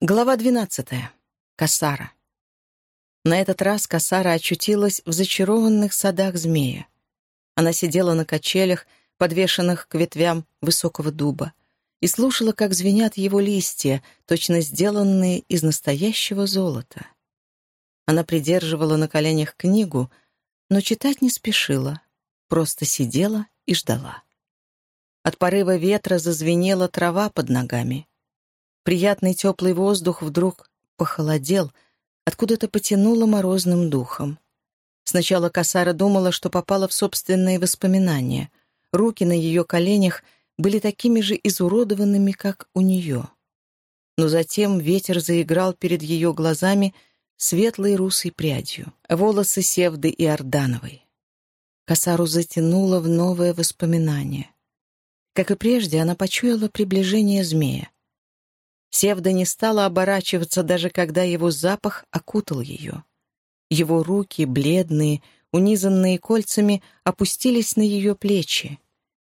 Глава двенадцатая. Касара. На этот раз Касара очутилась в зачарованных садах змея. Она сидела на качелях, подвешенных к ветвям высокого дуба, и слушала, как звенят его листья, точно сделанные из настоящего золота. Она придерживала на коленях книгу, но читать не спешила, просто сидела и ждала. От порыва ветра зазвенела трава под ногами. Приятный теплый воздух вдруг похолодел, откуда-то потянуло морозным духом. Сначала Касара думала, что попала в собственные воспоминания. Руки на ее коленях были такими же изуродованными, как у нее. Но затем ветер заиграл перед ее глазами светлой русой прядью, волосы Севды и Ордановой. Косару затянуло в новое воспоминание. Как и прежде, она почуяла приближение змея. Севда не стала оборачиваться, даже когда его запах окутал ее. Его руки, бледные, унизанные кольцами, опустились на ее плечи,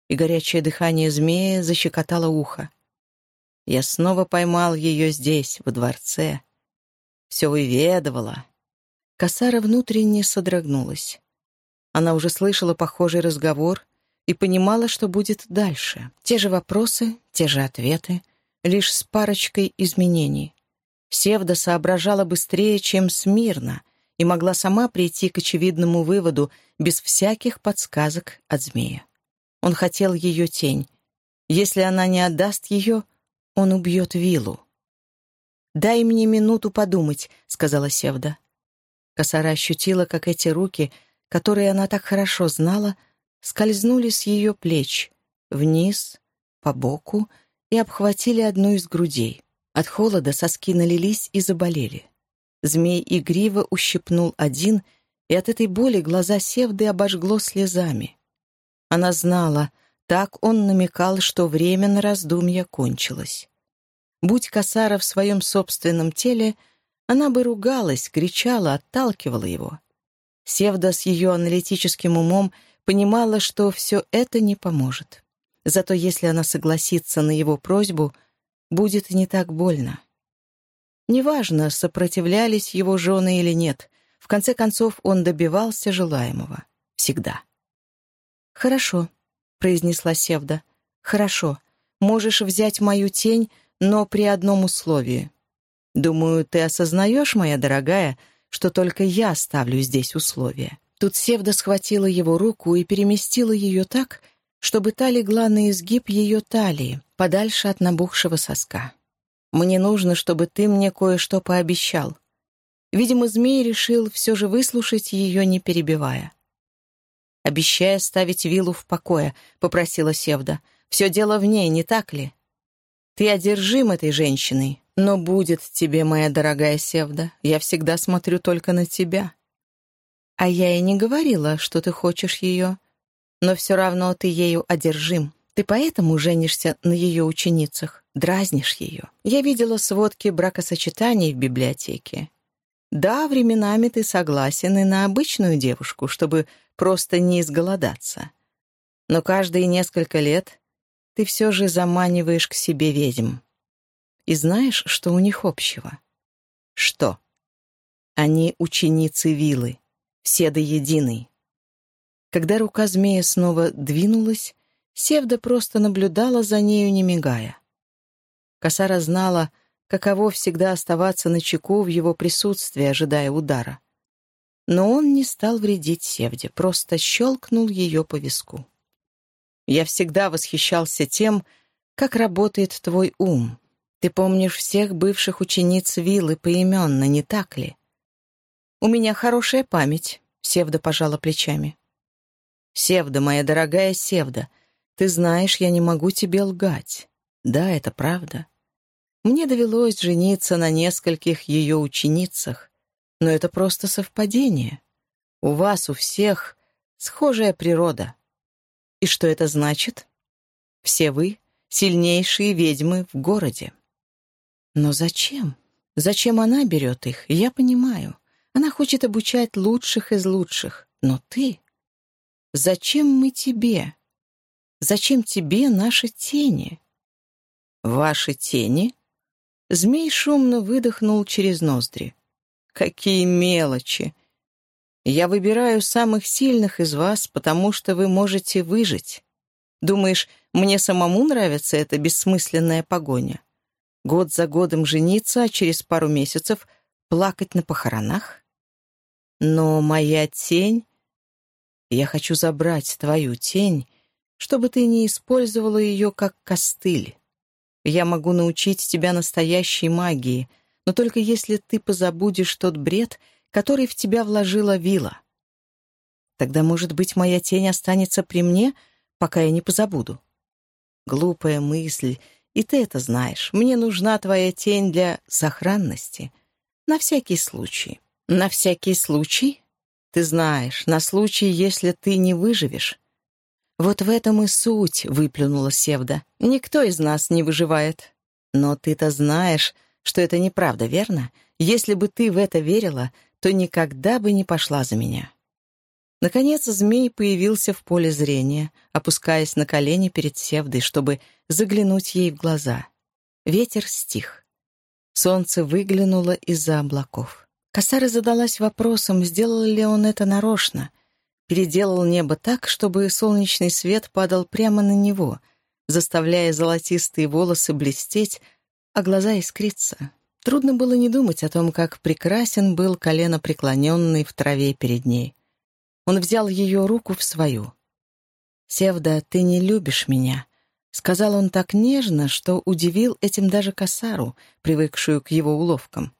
и горячее дыхание змея защекотало ухо. Я снова поймал ее здесь, во дворце. Все выведывала. Косара внутренне содрогнулась. Она уже слышала похожий разговор и понимала, что будет дальше. Те же вопросы, те же ответы — лишь с парочкой изменений. Севда соображала быстрее, чем смирно, и могла сама прийти к очевидному выводу без всяких подсказок от змея. Он хотел ее тень. Если она не отдаст ее, он убьет Вилу. «Дай мне минуту подумать», — сказала Севда. Косара ощутила, как эти руки, которые она так хорошо знала, скользнули с ее плеч, вниз, по боку, и обхватили одну из грудей. От холода соски налились и заболели. Змей игриво ущипнул один, и от этой боли глаза Севды обожгло слезами. Она знала, так он намекал, что время на раздумья кончилось. Будь Касара в своем собственном теле, она бы ругалась, кричала, отталкивала его. Севда с ее аналитическим умом понимала, что все это не поможет. Зато если она согласится на его просьбу, будет не так больно. Неважно, сопротивлялись его жены или нет, в конце концов он добивался желаемого. Всегда. «Хорошо», — произнесла Севда. «Хорошо. Можешь взять мою тень, но при одном условии. Думаю, ты осознаешь, моя дорогая, что только я ставлю здесь условия». Тут Севда схватила его руку и переместила ее так, чтобы та легла на изгиб ее талии, подальше от набухшего соска. «Мне нужно, чтобы ты мне кое-что пообещал». Видимо, змей решил все же выслушать ее, не перебивая. «Обещая ставить виллу в покое», — попросила Севда. «Все дело в ней, не так ли? Ты одержим этой женщиной, но будет тебе, моя дорогая Севда. Я всегда смотрю только на тебя». «А я и не говорила, что ты хочешь ее но все равно ты ею одержим. Ты поэтому женишься на ее ученицах, дразнишь ее. Я видела сводки бракосочетаний в библиотеке. Да, временами ты согласен и на обычную девушку, чтобы просто не изголодаться. Но каждые несколько лет ты все же заманиваешь к себе ведьм. И знаешь, что у них общего? Что? Они ученицы Вилы, все до единой. Когда рука змея снова двинулась, Севда просто наблюдала за нею, не мигая. Косара знала, каково всегда оставаться на чеку в его присутствии, ожидая удара. Но он не стал вредить Севде, просто щелкнул ее по виску. «Я всегда восхищался тем, как работает твой ум. Ты помнишь всех бывших учениц Виллы поименно, не так ли?» «У меня хорошая память», — Севда пожала плечами. «Севда, моя дорогая Севда, ты знаешь, я не могу тебе лгать. Да, это правда. Мне довелось жениться на нескольких ее ученицах, но это просто совпадение. У вас, у всех, схожая природа. И что это значит? Все вы — сильнейшие ведьмы в городе. Но зачем? Зачем она берет их, я понимаю. Она хочет обучать лучших из лучших. Но ты... Зачем мы тебе? Зачем тебе наши тени? Ваши тени? Змей шумно выдохнул через ноздри. «Какие мелочи! Я выбираю самых сильных из вас, потому что вы можете выжить. Думаешь, мне самому нравится эта бессмысленная погоня? Год за годом жениться, а через пару месяцев плакать на похоронах? Но моя тень... Я хочу забрать твою тень, чтобы ты не использовала ее как костыль. Я могу научить тебя настоящей магии, но только если ты позабудешь тот бред, который в тебя вложила вила. Тогда, может быть, моя тень останется при мне, пока я не позабуду. Глупая мысль, и ты это знаешь. Мне нужна твоя тень для сохранности. На всякий случай. На всякий случай? Ты знаешь, на случай, если ты не выживешь. «Вот в этом и суть», — выплюнула Севда. «Никто из нас не выживает. Но ты-то знаешь, что это неправда, верно? Если бы ты в это верила, то никогда бы не пошла за меня». Наконец змей появился в поле зрения, опускаясь на колени перед Севдой, чтобы заглянуть ей в глаза. Ветер стих. Солнце выглянуло из-за облаков. Косара задалась вопросом, сделал ли он это нарочно — переделал небо так, чтобы солнечный свет падал прямо на него, заставляя золотистые волосы блестеть, а глаза искриться. Трудно было не думать о том, как прекрасен был колено преклоненный в траве перед ней. Он взял ее руку в свою. «Севда, ты не любишь меня», — сказал он так нежно, что удивил этим даже косару, привыкшую к его уловкам.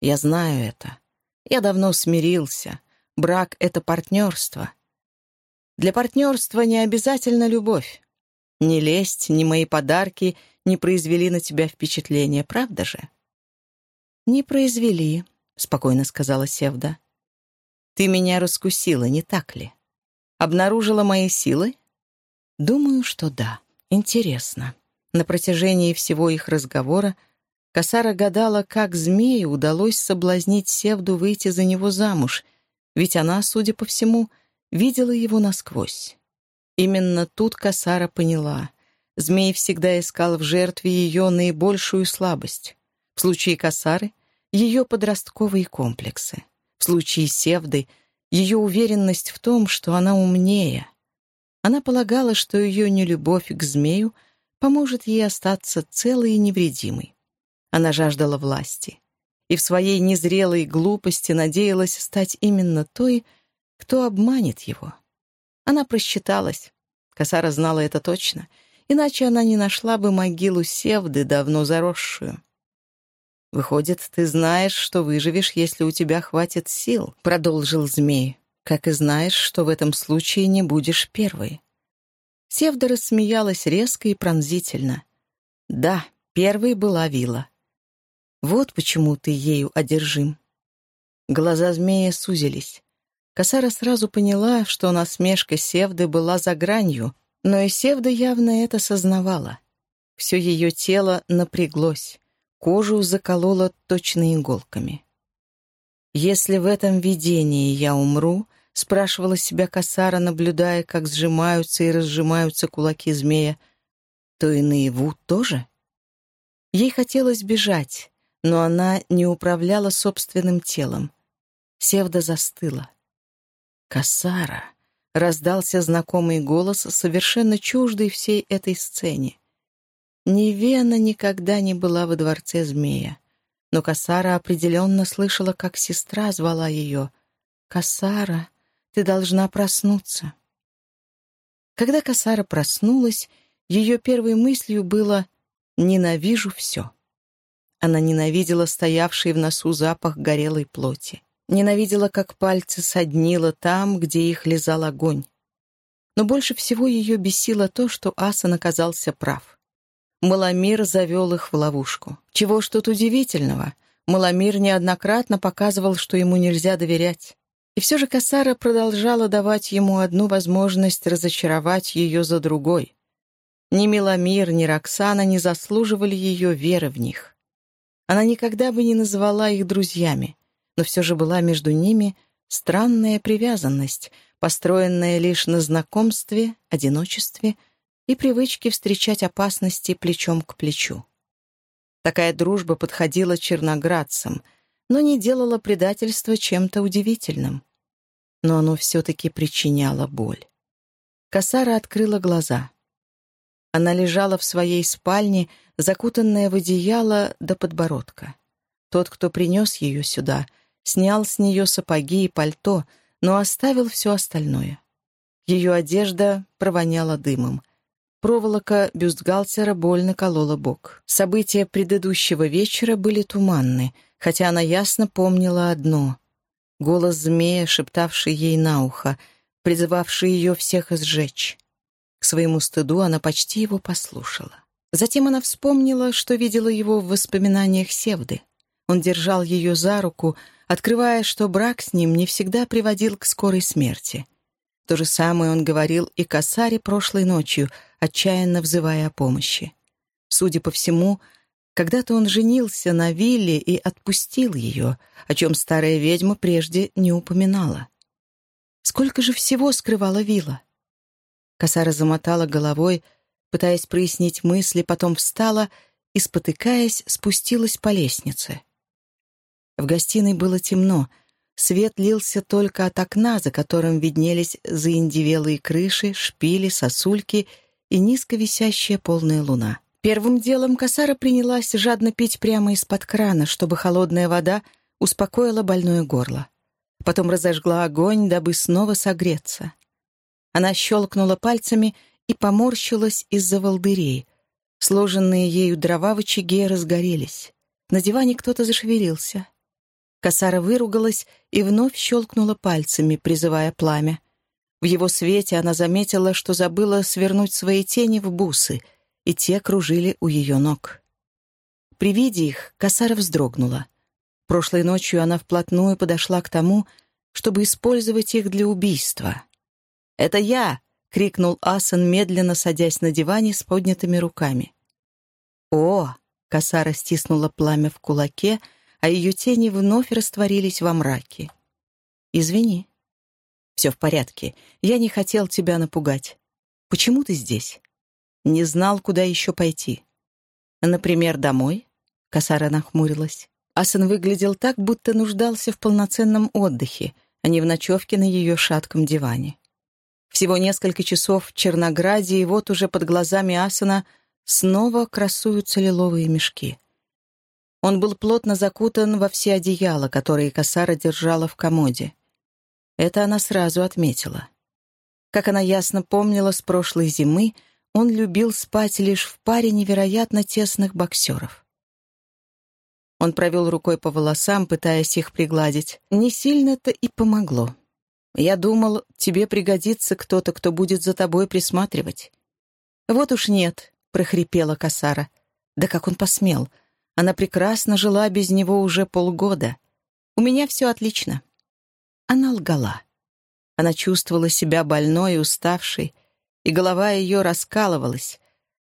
«Я знаю это. Я давно смирился. Брак — это партнерство. Для партнерства не обязательно любовь. Ни лесть, ни мои подарки не произвели на тебя впечатление, правда же? «Не произвели», — спокойно сказала Севда. «Ты меня раскусила, не так ли? Обнаружила мои силы?» «Думаю, что да. Интересно». На протяжении всего их разговора Касара гадала, как змею удалось соблазнить Севду выйти за него замуж — ведь она, судя по всему, видела его насквозь. Именно тут Касара поняла. Змей всегда искал в жертве ее наибольшую слабость. В случае Касары — ее подростковые комплексы. В случае Севды — ее уверенность в том, что она умнее. Она полагала, что ее нелюбовь к змею поможет ей остаться целой и невредимой. Она жаждала власти и в своей незрелой глупости надеялась стать именно той, кто обманет его. Она просчиталась. Косара знала это точно, иначе она не нашла бы могилу Севды, давно заросшую. «Выходит, ты знаешь, что выживешь, если у тебя хватит сил», — продолжил змей, «как и знаешь, что в этом случае не будешь первой». Севда рассмеялась резко и пронзительно. «Да, первой была Вила. Вот почему ты ею одержим». Глаза змея сузились. Косара сразу поняла, что насмешка Севды была за гранью, но и Севда явно это сознавала. Все ее тело напряглось, кожу закололо точно иголками. «Если в этом видении я умру», — спрашивала себя Косара, наблюдая, как сжимаются и разжимаются кулаки змея, — то и наяву тоже? Ей хотелось бежать, но она не управляла собственным телом. Севда застыла. «Касара!» — раздался знакомый голос, совершенно чуждый всей этой сцене. Невена никогда не была во дворце змея, но Касара определенно слышала, как сестра звала ее. «Касара, ты должна проснуться». Когда Касара проснулась, ее первой мыслью было «ненавижу все». Она ненавидела стоявший в носу запах горелой плоти. Ненавидела, как пальцы соднило там, где их лизал огонь. Но больше всего ее бесило то, что Асан оказался прав. Маломир завел их в ловушку. Чего ж тут удивительного? Маломир неоднократно показывал, что ему нельзя доверять. И все же Касара продолжала давать ему одну возможность разочаровать ее за другой. Ни Меломир, ни Роксана не заслуживали ее веры в них. Она никогда бы не назвала их друзьями, но все же была между ними странная привязанность, построенная лишь на знакомстве, одиночестве и привычке встречать опасности плечом к плечу. Такая дружба подходила черноградцам, но не делала предательства чем-то удивительным. Но оно все-таки причиняло боль. Касара открыла глаза. Она лежала в своей спальне, закутанная в одеяло до подбородка. Тот, кто принес ее сюда, снял с нее сапоги и пальто, но оставил все остальное. Ее одежда провоняла дымом. Проволока бюстгальтера больно колола бок. События предыдущего вечера были туманны, хотя она ясно помнила одно — голос змея, шептавший ей на ухо, призывавший ее всех сжечь. К своему стыду она почти его послушала. Затем она вспомнила, что видела его в воспоминаниях Севды. Он держал ее за руку, открывая, что брак с ним не всегда приводил к скорой смерти. То же самое он говорил и Касаре прошлой ночью, отчаянно взывая о помощи. Судя по всему, когда-то он женился на Вилле и отпустил ее, о чем старая ведьма прежде не упоминала. Сколько же всего скрывала Вилла? Косара замотала головой, пытаясь прояснить мысли, потом встала и, спотыкаясь, спустилась по лестнице. В гостиной было темно, свет лился только от окна, за которым виднелись заиндивелые крыши, шпили, сосульки и низко висящая полная луна. Первым делом Косара принялась жадно пить прямо из-под крана, чтобы холодная вода успокоила больное горло. Потом разожгла огонь, дабы снова согреться. Она щелкнула пальцами и поморщилась из-за волдырей. Сложенные ею дрова в очаге разгорелись. На диване кто-то зашевелился. Косара выругалась и вновь щелкнула пальцами, призывая пламя. В его свете она заметила, что забыла свернуть свои тени в бусы, и те кружили у ее ног. При виде их Косара вздрогнула. Прошлой ночью она вплотную подошла к тому, чтобы использовать их для убийства. «Это я!» — крикнул Асан, медленно садясь на диване с поднятыми руками. «О!» — Косара стиснула пламя в кулаке, а ее тени вновь растворились во мраке. «Извини». «Все в порядке. Я не хотел тебя напугать. Почему ты здесь?» «Не знал, куда еще пойти». «Например, домой?» Косара нахмурилась. Асан выглядел так, будто нуждался в полноценном отдыхе, а не в ночевке на ее шатком диване. Всего несколько часов в Чернограде, и вот уже под глазами Асана снова красуются лиловые мешки. Он был плотно закутан во все одеяла, которые Касара держала в комоде. Это она сразу отметила. Как она ясно помнила с прошлой зимы, он любил спать лишь в паре невероятно тесных боксеров. Он провел рукой по волосам, пытаясь их пригладить. Не сильно-то и помогло. Я думал, тебе пригодится кто-то, кто будет за тобой присматривать». «Вот уж нет», — прохрипела Касара. «Да как он посмел? Она прекрасно жила без него уже полгода. У меня все отлично». Она лгала. Она чувствовала себя больной и уставшей, и голова ее раскалывалась.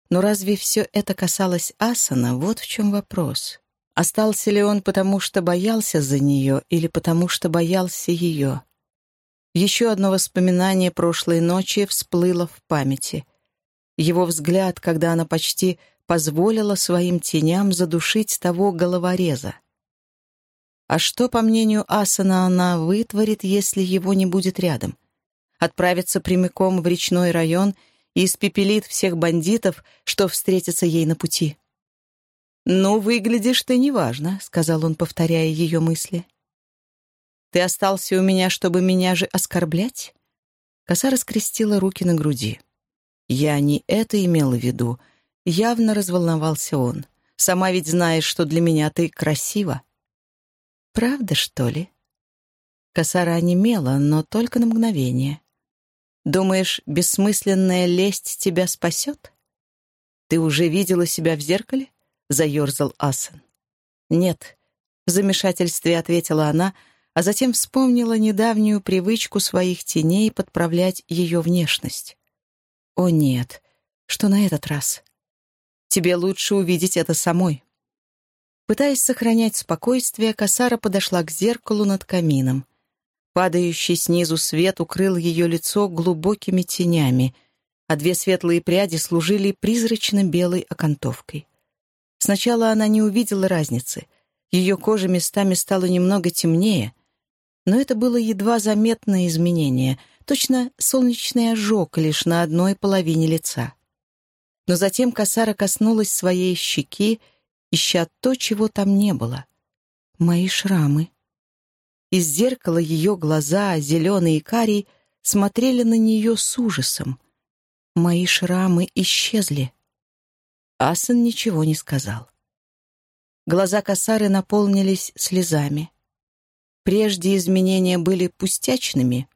Но разве все это касалось Асана? Вот в чем вопрос. Остался ли он потому, что боялся за нее, или потому, что боялся ее? Еще одно воспоминание прошлой ночи всплыло в памяти. Его взгляд, когда она почти позволила своим теням задушить того головореза. А что, по мнению Асана, она вытворит, если его не будет рядом? Отправится прямиком в речной район и испепелит всех бандитов, что встретятся ей на пути. «Ну, выглядишь ты неважно», — сказал он, повторяя ее мысли. Ты остался у меня, чтобы меня же оскорблять?» Коса раскрестила руки на груди. «Я не это имела в виду. Явно разволновался он. Сама ведь знаешь, что для меня ты красива». «Правда, что ли?» Косара онемела, но только на мгновение. «Думаешь, бессмысленная лесть тебя спасет?» «Ты уже видела себя в зеркале?» — заерзал Асан. «Нет», — в замешательстве ответила она, — а затем вспомнила недавнюю привычку своих теней подправлять ее внешность. «О нет, что на этот раз? Тебе лучше увидеть это самой». Пытаясь сохранять спокойствие, Касара подошла к зеркалу над камином. Падающий снизу свет укрыл ее лицо глубокими тенями, а две светлые пряди служили призрачно-белой окантовкой. Сначала она не увидела разницы. Ее кожа местами стала немного темнее, но это было едва заметное изменение, точно солнечный ожог лишь на одной половине лица. Но затем косара коснулась своей щеки, ища то, чего там не было. Мои шрамы. Из зеркала ее глаза, зеленые и карий, смотрели на нее с ужасом. Мои шрамы исчезли. Асан ничего не сказал. Глаза косары наполнились слезами. Прежде изменения были пустячными.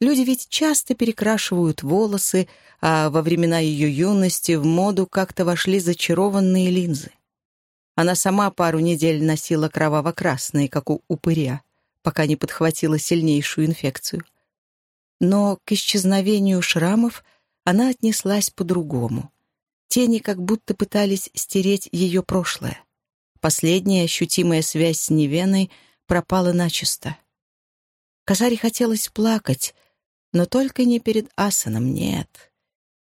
Люди ведь часто перекрашивают волосы, а во времена ее юности в моду как-то вошли зачарованные линзы. Она сама пару недель носила кроваво-красные, как у упыря, пока не подхватила сильнейшую инфекцию. Но к исчезновению шрамов она отнеслась по-другому. Тени как будто пытались стереть ее прошлое. Последняя ощутимая связь с Невеной пропала начисто. Казаре хотелось плакать, но только не перед Асаном, нет.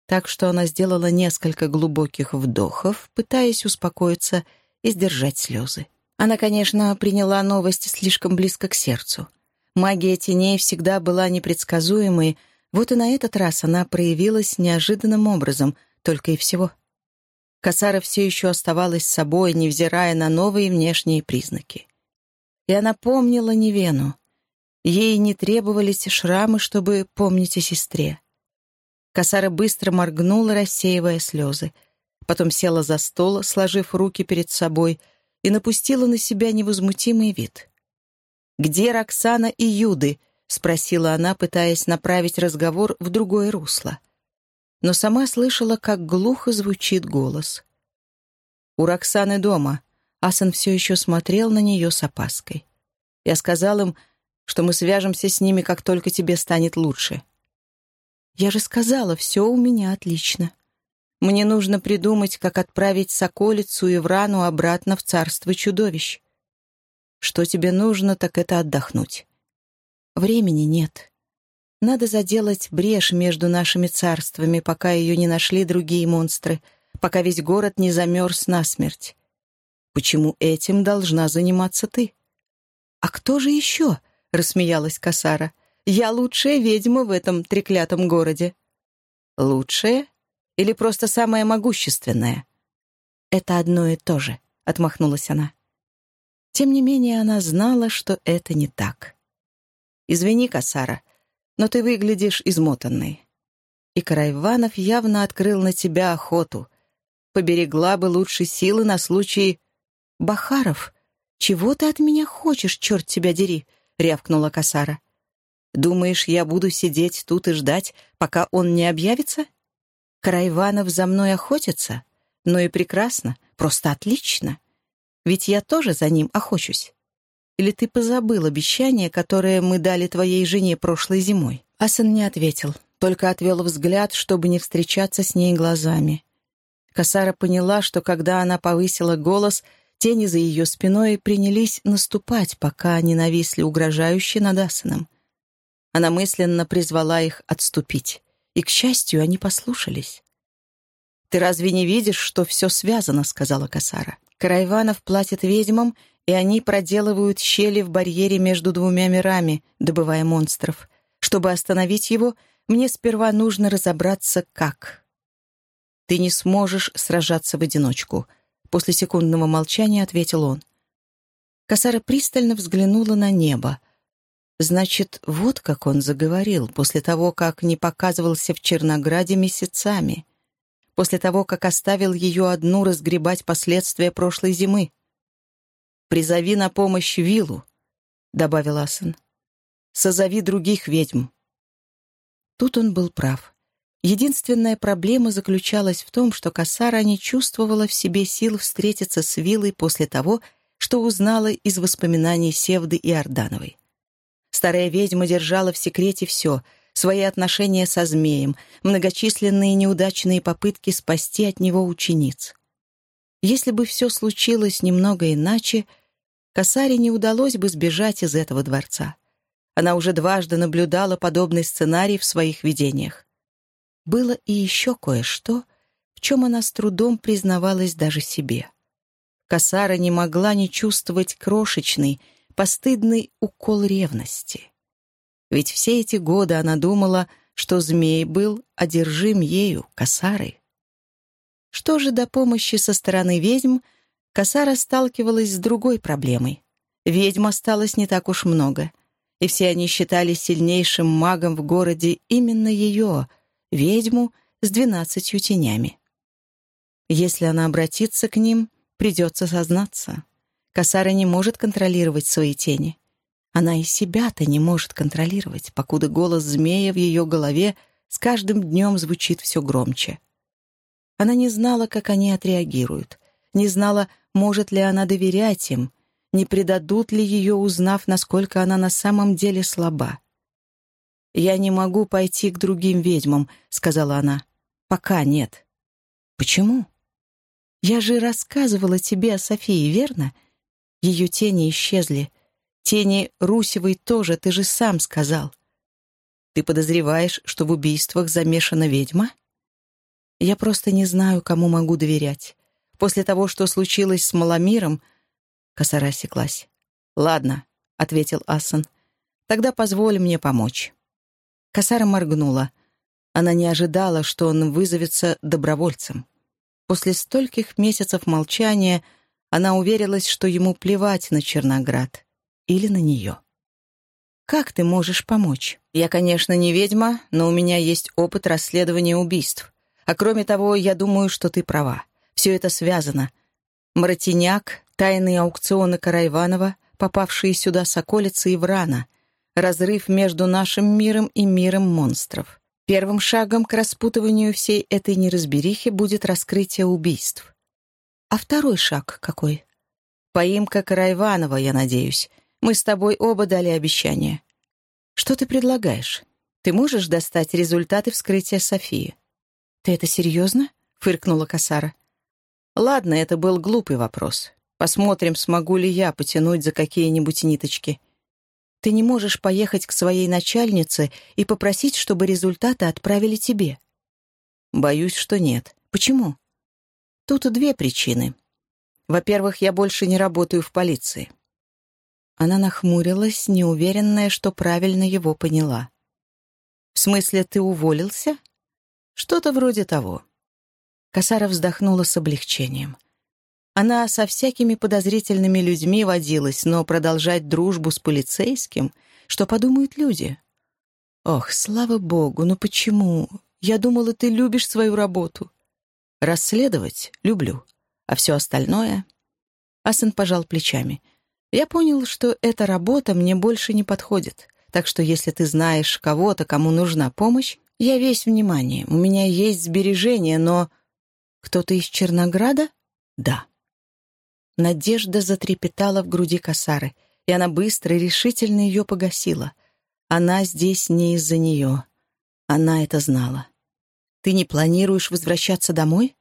Так что она сделала несколько глубоких вдохов, пытаясь успокоиться и сдержать слезы. Она, конечно, приняла новость слишком близко к сердцу. Магия теней всегда была непредсказуемой, вот и на этот раз она проявилась неожиданным образом, только и всего. Касара все еще оставалась собой, невзирая на новые внешние признаки. И она помнила Невену. Ей не требовались шрамы, чтобы помнить о сестре. Касара быстро моргнула, рассеивая слезы — потом села за стол, сложив руки перед собой, и напустила на себя невозмутимый вид. «Где Роксана и Юды?» — спросила она, пытаясь направить разговор в другое русло. Но сама слышала, как глухо звучит голос. «У Роксаны дома». Асан все еще смотрел на нее с опаской. Я сказал им, что мы свяжемся с ними, как только тебе станет лучше. «Я же сказала, все у меня отлично». Мне нужно придумать, как отправить соколицу и Врану обратно в царство чудовищ. Что тебе нужно, так это отдохнуть. Времени нет. Надо заделать брешь между нашими царствами, пока ее не нашли другие монстры, пока весь город не замерз насмерть. Почему этим должна заниматься ты? «А кто же еще?» — рассмеялась Касара. «Я лучшая ведьма в этом треклятом городе». «Лучшая?» Или просто самое могущественное?» «Это одно и то же», — отмахнулась она. Тем не менее, она знала, что это не так. «Извини, Касара, но ты выглядишь измотанной. И Карайванов явно открыл на тебя охоту. Поберегла бы лучше силы на случай... «Бахаров, чего ты от меня хочешь, черт тебя дери?» — рявкнула Касара. «Думаешь, я буду сидеть тут и ждать, пока он не объявится?» Карайванов за мной охотится? Ну и прекрасно, просто отлично. Ведь я тоже за ним охочусь. Или ты позабыл обещание, которое мы дали твоей жене прошлой зимой?» Асан не ответил, только отвел взгляд, чтобы не встречаться с ней глазами. Касара поняла, что когда она повысила голос, тени за ее спиной принялись наступать, пока они нависли угрожающе над Асаном. Она мысленно призвала их отступить. И, к счастью, они послушались. «Ты разве не видишь, что все связано?» — сказала Касара. «Карайванов платит ведьмам, и они проделывают щели в барьере между двумя мирами, добывая монстров. Чтобы остановить его, мне сперва нужно разобраться, как». «Ты не сможешь сражаться в одиночку», — после секундного молчания ответил он. Касара пристально взглянула на небо — Значит, вот как он заговорил после того, как не показывался в Чернограде месяцами, после того, как оставил ее одну разгребать последствия прошлой зимы. «Призови на помощь Виллу», — добавил Асан. «Созови других ведьм». Тут он был прав. Единственная проблема заключалась в том, что Кассара не чувствовала в себе сил встретиться с Виллой после того, что узнала из воспоминаний Севды и Ордановой. Старая ведьма держала в секрете все — свои отношения со змеем, многочисленные неудачные попытки спасти от него учениц. Если бы все случилось немного иначе, Касаре не удалось бы сбежать из этого дворца. Она уже дважды наблюдала подобный сценарий в своих видениях. Было и еще кое-что, в чем она с трудом признавалась даже себе. Касара не могла не чувствовать крошечный, постыдный укол ревности. Ведь все эти годы она думала, что змей был одержим ею, Касарой. Что же до помощи со стороны ведьм, Касара сталкивалась с другой проблемой. Ведьм осталось не так уж много, и все они считали сильнейшим магом в городе именно ее, ведьму с двенадцатью тенями. Если она обратится к ним — Придется сознаться. Касара не может контролировать свои тени. Она и себя-то не может контролировать, покуда голос змея в ее голове с каждым днем звучит все громче. Она не знала, как они отреагируют, не знала, может ли она доверять им, не предадут ли ее, узнав, насколько она на самом деле слаба. «Я не могу пойти к другим ведьмам», — сказала она. «Пока нет». «Почему?» Я же рассказывала тебе о Софии, верно? Ее тени исчезли. Тени Русевой тоже, ты же сам сказал. Ты подозреваешь, что в убийствах замешана ведьма? Я просто не знаю, кому могу доверять. После того, что случилось с Маломиром, косара осеклась. «Ладно», — ответил Асан, — «тогда позволь мне помочь». Косара моргнула. Она не ожидала, что он вызовется добровольцем. После стольких месяцев молчания она уверилась, что ему плевать на Черноград или на нее. «Как ты можешь помочь? Я, конечно, не ведьма, но у меня есть опыт расследования убийств. А кроме того, я думаю, что ты права. Все это связано. Мартиняк, тайные аукционы Карайванова, попавшие сюда соколицы и врана, разрыв между нашим миром и миром монстров. Первым шагом к распутыванию всей этой неразберихи будет раскрытие убийств. А второй шаг какой? Поимка Карайванова, я надеюсь. Мы с тобой оба дали обещание. Что ты предлагаешь? Ты можешь достать результаты вскрытия Софии? Ты это серьезно? Фыркнула Касара. Ладно, это был глупый вопрос. Посмотрим, смогу ли я потянуть за какие-нибудь ниточки. Ты не можешь поехать к своей начальнице и попросить, чтобы результаты отправили тебе. Боюсь, что нет. Почему? Тут две причины. Во-первых, я больше не работаю в полиции. Она нахмурилась, неуверенная, что правильно его поняла. «В смысле, ты уволился?» «Что-то вроде того». Косара вздохнула с облегчением. Она со всякими подозрительными людьми водилась, но продолжать дружбу с полицейским, что подумают люди? Ох, слава богу, ну почему? Я думала, ты любишь свою работу. Расследовать люблю, а все остальное... Асан пожал плечами. Я понял, что эта работа мне больше не подходит, так что если ты знаешь кого-то, кому нужна помощь, я весь внимание. У меня есть сбережения, но... Кто-то из Чернограда? Да. Надежда затрепетала в груди косары, и она быстро и решительно ее погасила. Она здесь не из-за нее. Она это знала. «Ты не планируешь возвращаться домой?»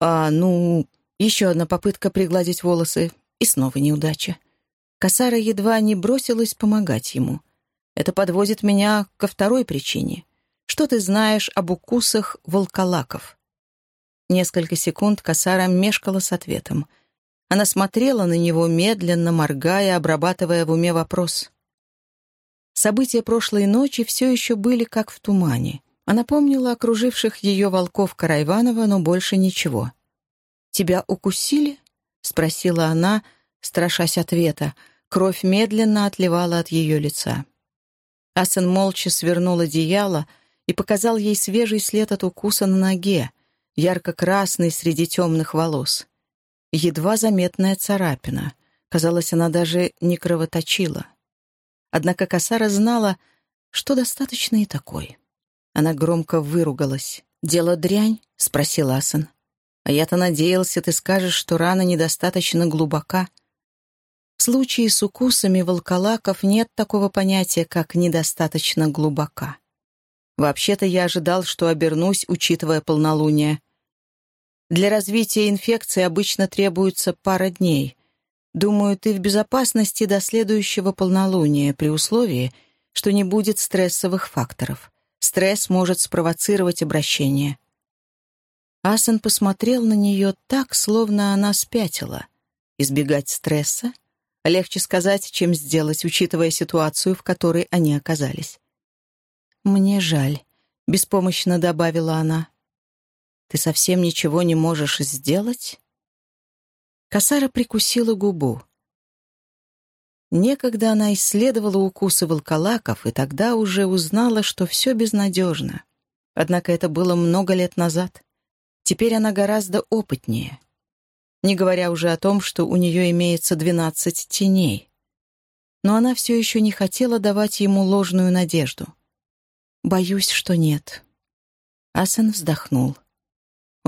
«А, ну...» Еще одна попытка пригладить волосы, и снова неудача. Косара едва не бросилась помогать ему. Это подводит меня ко второй причине. Что ты знаешь об укусах волколаков? Несколько секунд Косара мешкала с ответом — она смотрела на него, медленно моргая, обрабатывая в уме вопрос. События прошлой ночи все еще были как в тумане. Она помнила окруживших ее волков Карайванова, но больше ничего. «Тебя укусили?» — спросила она, страшась ответа. Кровь медленно отливала от ее лица. Асан молча свернул одеяло и показал ей свежий след от укуса на ноге, ярко-красный среди темных волос едва заметная царапина. Казалось, она даже не кровоточила. Однако Касара знала, что достаточно и такой. Она громко выругалась. «Дело дрянь?» — спросил Асан. «А я-то надеялся, ты скажешь, что рана недостаточно глубока». В случае с укусами волколаков нет такого понятия, как «недостаточно глубока». Вообще-то я ожидал, что обернусь, учитывая полнолуние. Для развития инфекции обычно требуется пара дней. Думаю, ты в безопасности до следующего полнолуния, при условии, что не будет стрессовых факторов. Стресс может спровоцировать обращение. Асан посмотрел на нее так, словно она спятила. Избегать стресса? Легче сказать, чем сделать, учитывая ситуацию, в которой они оказались. «Мне жаль», — беспомощно добавила она. «Ты совсем ничего не можешь сделать?» Косара прикусила губу. Некогда она исследовала укусы волколаков, и тогда уже узнала, что все безнадежно. Однако это было много лет назад. Теперь она гораздо опытнее. Не говоря уже о том, что у нее имеется двенадцать теней. Но она все еще не хотела давать ему ложную надежду. «Боюсь, что нет». Асен вздохнул.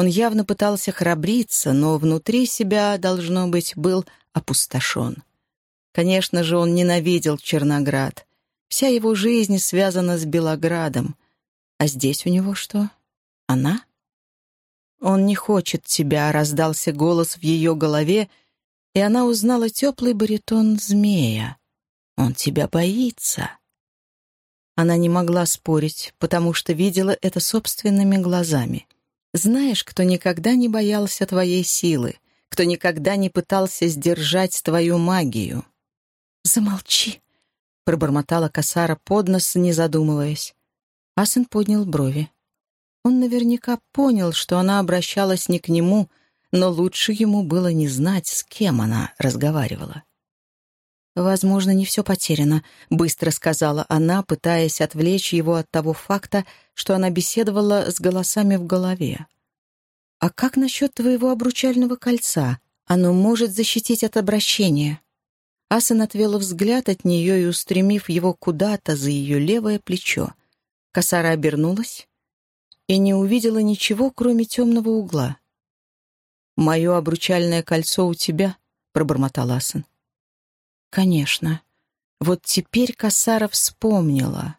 Он явно пытался храбриться, но внутри себя, должно быть, был опустошен. Конечно же, он ненавидел Черноград. Вся его жизнь связана с Белоградом. А здесь у него что? Она? «Он не хочет тебя», — раздался голос в ее голове, и она узнала теплый баритон змея. «Он тебя боится». Она не могла спорить, потому что видела это собственными глазами. «Знаешь, кто никогда не боялся твоей силы, кто никогда не пытался сдержать твою магию?» «Замолчи», — пробормотала Касара под нос, не задумываясь. Асен поднял брови. Он наверняка понял, что она обращалась не к нему, но лучше ему было не знать, с кем она разговаривала. «Возможно, не все потеряно», — быстро сказала она, пытаясь отвлечь его от того факта, что она беседовала с голосами в голове. «А как насчет твоего обручального кольца? Оно может защитить от обращения». Асан отвела взгляд от нее и, устремив его куда-то за ее левое плечо, Косара обернулась и не увидела ничего, кроме темного угла. «Мое обручальное кольцо у тебя», — пробормотал Асан. «Конечно. Вот теперь Косара вспомнила.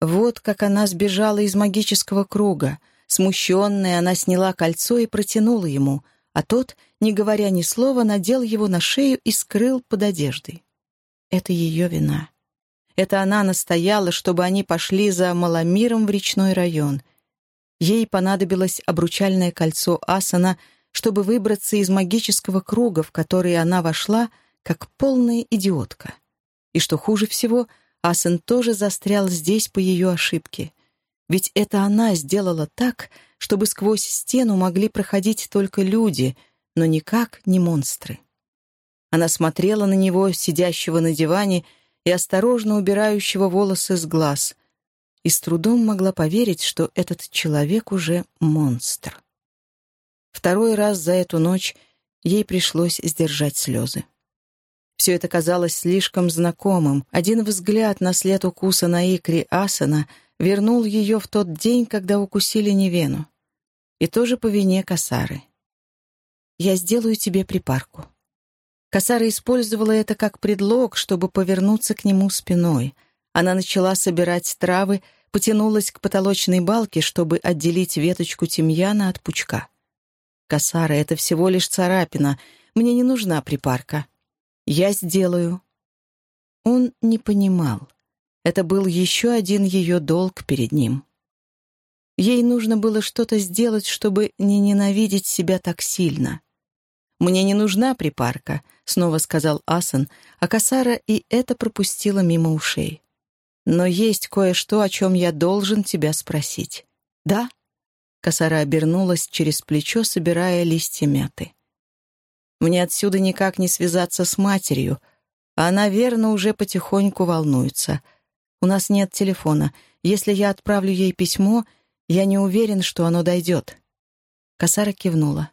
Вот как она сбежала из магического круга. Смущенная, она сняла кольцо и протянула ему, а тот, не говоря ни слова, надел его на шею и скрыл под одеждой. Это ее вина. Это она настояла, чтобы они пошли за Маломиром в речной район. Ей понадобилось обручальное кольцо Асана, чтобы выбраться из магического круга, в который она вошла, как полная идиотка. И что хуже всего, Асан тоже застрял здесь по ее ошибке. Ведь это она сделала так, чтобы сквозь стену могли проходить только люди, но никак не монстры. Она смотрела на него, сидящего на диване, и осторожно убирающего волосы с глаз, и с трудом могла поверить, что этот человек уже монстр. Второй раз за эту ночь ей пришлось сдержать слезы. Все это казалось слишком знакомым. Один взгляд на след укуса на икре Асана вернул ее в тот день, когда укусили Невену. И тоже по вине Касары. «Я сделаю тебе припарку», Касара использовала это как предлог, чтобы повернуться к нему спиной. Она начала собирать травы, потянулась к потолочной балке, чтобы отделить веточку тимьяна от пучка. «Касара, это всего лишь царапина. Мне не нужна припарка. Я сделаю». Он не понимал. Это был еще один ее долг перед ним. Ей нужно было что-то сделать, чтобы не ненавидеть себя так сильно. «Мне не нужна припарка», — снова сказал Асан, а Касара и это пропустила мимо ушей. «Но есть кое-что, о чем я должен тебя спросить». «Да?» Косара обернулась через плечо, собирая листья мяты. «Мне отсюда никак не связаться с матерью, она, верно, уже потихоньку волнуется. У нас нет телефона. Если я отправлю ей письмо, я не уверен, что оно дойдет». Косара кивнула.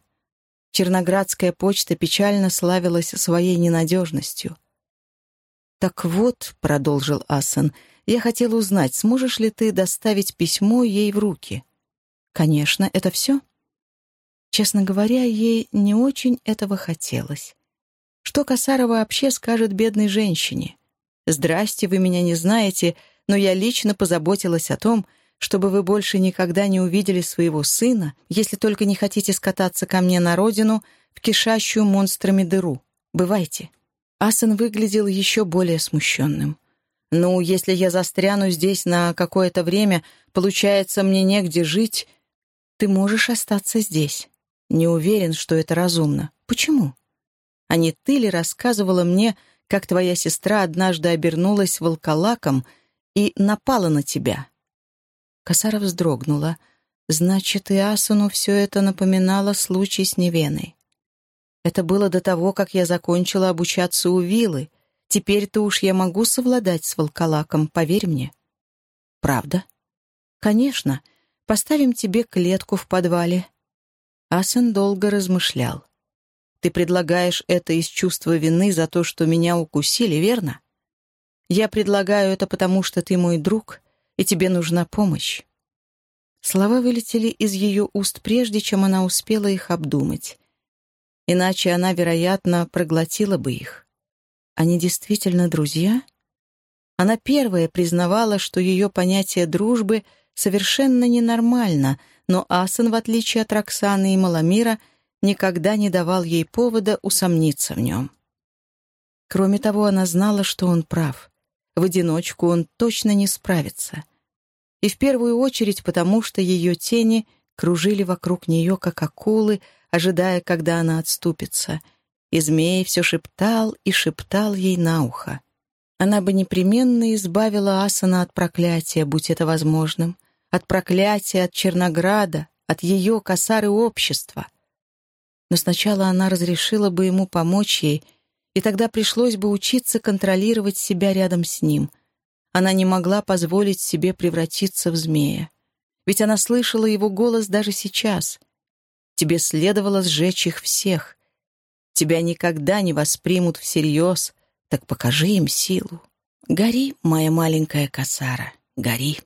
Черноградская почта печально славилась своей ненадежностью. «Так вот», — продолжил Асан, — «я хотел узнать, сможешь ли ты доставить письмо ей в руки?» «Конечно, это все?» Честно говоря, ей не очень этого хотелось. Что Касара вообще скажет бедной женщине? «Здрасте, вы меня не знаете, но я лично позаботилась о том, чтобы вы больше никогда не увидели своего сына, если только не хотите скататься ко мне на родину в кишащую монстрами дыру. Бывайте». Асан выглядел еще более смущенным. «Ну, если я застряну здесь на какое-то время, получается, мне негде жить. Ты можешь остаться здесь. Не уверен, что это разумно. Почему?» А не ты ли рассказывала мне, как твоя сестра однажды обернулась волколаком и напала на тебя?» Косара вздрогнула. «Значит, и Асуну все это напоминало случай с Невеной. Это было до того, как я закончила обучаться у Вилы. Теперь-то уж я могу совладать с волколаком, поверь мне». «Правда?» «Конечно. Поставим тебе клетку в подвале». Асан долго размышлял. «Ты предлагаешь это из чувства вины за то, что меня укусили, верно? Я предлагаю это потому, что ты мой друг, и тебе нужна помощь». Слова вылетели из ее уст, прежде чем она успела их обдумать. Иначе она, вероятно, проглотила бы их. Они действительно друзья? Она первая признавала, что ее понятие дружбы совершенно ненормально, но Асан, в отличие от Роксаны и Маламира, никогда не давал ей повода усомниться в нем. Кроме того, она знала, что он прав. В одиночку он точно не справится. И в первую очередь потому, что ее тени кружили вокруг нее, как акулы, ожидая, когда она отступится. И змей все шептал и шептал ей на ухо. Она бы непременно избавила Асана от проклятия, будь это возможным, от проклятия от Чернограда, от ее косары общества. Но сначала она разрешила бы ему помочь ей, и тогда пришлось бы учиться контролировать себя рядом с ним. Она не могла позволить себе превратиться в змея. Ведь она слышала его голос даже сейчас. Тебе следовало сжечь их всех. Тебя никогда не воспримут всерьез — так покажи им силу. Гори, моя маленькая косара, гори.